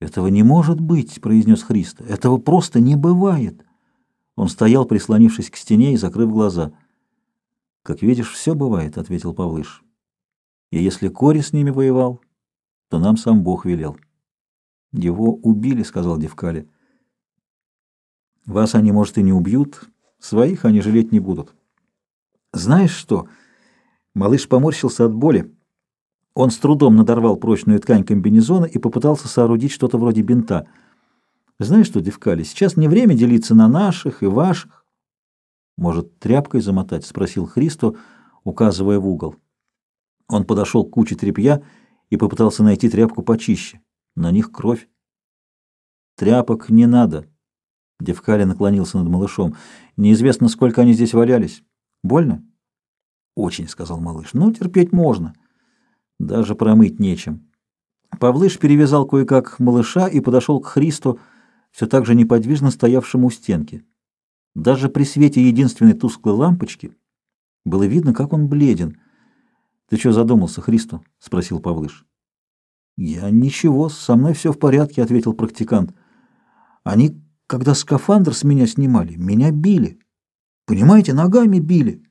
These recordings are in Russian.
«Этого не может быть», — произнес Христо. «Этого просто не бывает». Он стоял, прислонившись к стене и закрыв глаза. «Как видишь, все бывает», — ответил Павлыш. «И если Кори с ними воевал, то нам сам Бог велел». «Его убили», — сказал Девкали. «Вас они, может, и не убьют, своих они жалеть не будут». «Знаешь что?» Малыш поморщился от боли. Он с трудом надорвал прочную ткань комбинезона и попытался соорудить что-то вроде бинта. «Знаешь что, Девкали, сейчас не время делиться на наших и ваших». «Может, тряпкой замотать?» — спросил Христо, указывая в угол. Он подошел к куче тряпья и попытался найти тряпку почище. На них кровь. «Тряпок не надо». Девкали наклонился над малышом. «Неизвестно, сколько они здесь валялись. Больно?» «Очень», — сказал малыш. «Ну, терпеть можно. Даже промыть нечем». Павлыш перевязал кое-как малыша и подошел к Христу, все так же неподвижно стоявшему у стенки. Даже при свете единственной тусклой лампочки было видно, как он бледен. «Ты что задумался, Христу?» — спросил Павлыш. «Я ничего, со мной все в порядке», — ответил практикант. «Они, когда скафандр с меня снимали, меня били. Понимаете, ногами били».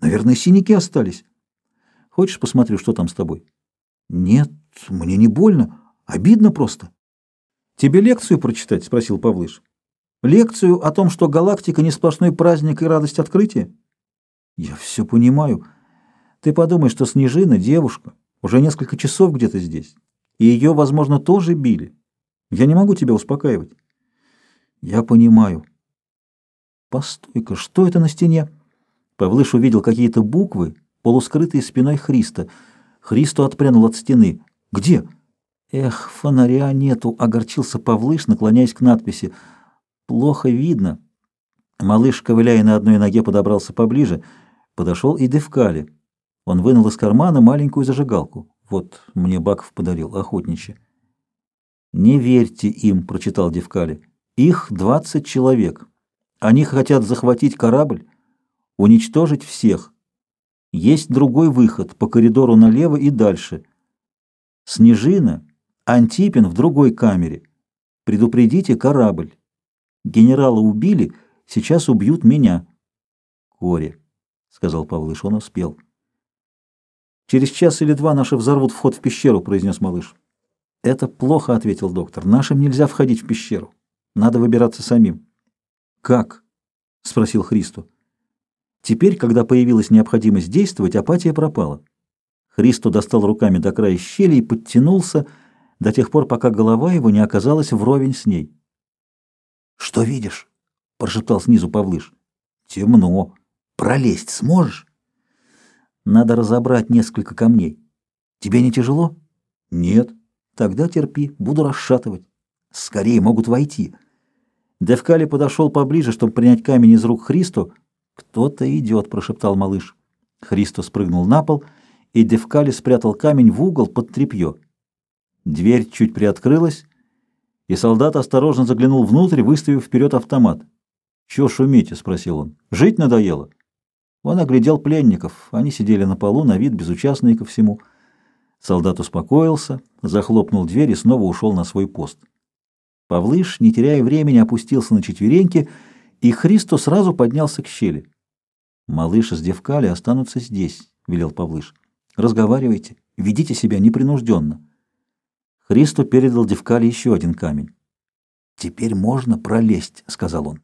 Наверное, синяки остались. Хочешь, посмотрю, что там с тобой? Нет, мне не больно. Обидно просто. Тебе лекцию прочитать? Спросил Павлыш. Лекцию о том, что галактика не сплошной праздник и радость открытия? Я все понимаю. Ты подумай, что Снежина, девушка, уже несколько часов где-то здесь. И ее, возможно, тоже били. Я не могу тебя успокаивать. Я понимаю. Постой-ка, что это на стене? Павлыш увидел какие-то буквы, полускрытые спиной Христа. Христу отпрянул от стены. «Где?» «Эх, фонаря нету», — огорчился Павлыш, наклоняясь к надписи. «Плохо видно». Малыш, ковыляя на одной ноге, подобрался поближе. Подошел и Девкали. Он вынул из кармана маленькую зажигалку. Вот мне Баков подарил, охотничьи. «Не верьте им», — прочитал Девкали. «Их двадцать человек. Они хотят захватить корабль, уничтожить всех. Есть другой выход по коридору налево и дальше. Снежина, Антипин в другой камере. Предупредите корабль. Генерала убили, сейчас убьют меня. Кори, сказал Павлыш, он успел. Через час или два наши взорвут вход в пещеру, произнес малыш. Это плохо, ответил доктор. Нашим нельзя входить в пещеру. Надо выбираться самим. Как? спросил Христо. Теперь, когда появилась необходимость действовать, апатия пропала. Христо достал руками до края щели и подтянулся до тех пор, пока голова его не оказалась вровень с ней. «Что видишь?» — прошептал снизу Павлыш. «Темно. Пролезть сможешь?» «Надо разобрать несколько камней. Тебе не тяжело?» «Нет». «Тогда терпи, буду расшатывать. Скорее могут войти». Девкали подошел поближе, чтобы принять камень из рук Христу, «Кто-то идет», — прошептал малыш. Христо спрыгнул на пол, и Девкали спрятал камень в угол под тряпье. Дверь чуть приоткрылась, и солдат осторожно заглянул внутрь, выставив вперед автомат. «Чего шумите?» — спросил он. «Жить надоело?» Он оглядел пленников. Они сидели на полу, на вид безучастные ко всему. Солдат успокоился, захлопнул дверь и снова ушел на свой пост. Павлыш, не теряя времени, опустился на четвереньки и Христо сразу поднялся к щели. «Малыш с Девкали останутся здесь», — велел Павлыш. «Разговаривайте, ведите себя непринужденно». Христо передал Девкали еще один камень. «Теперь можно пролезть», — сказал он.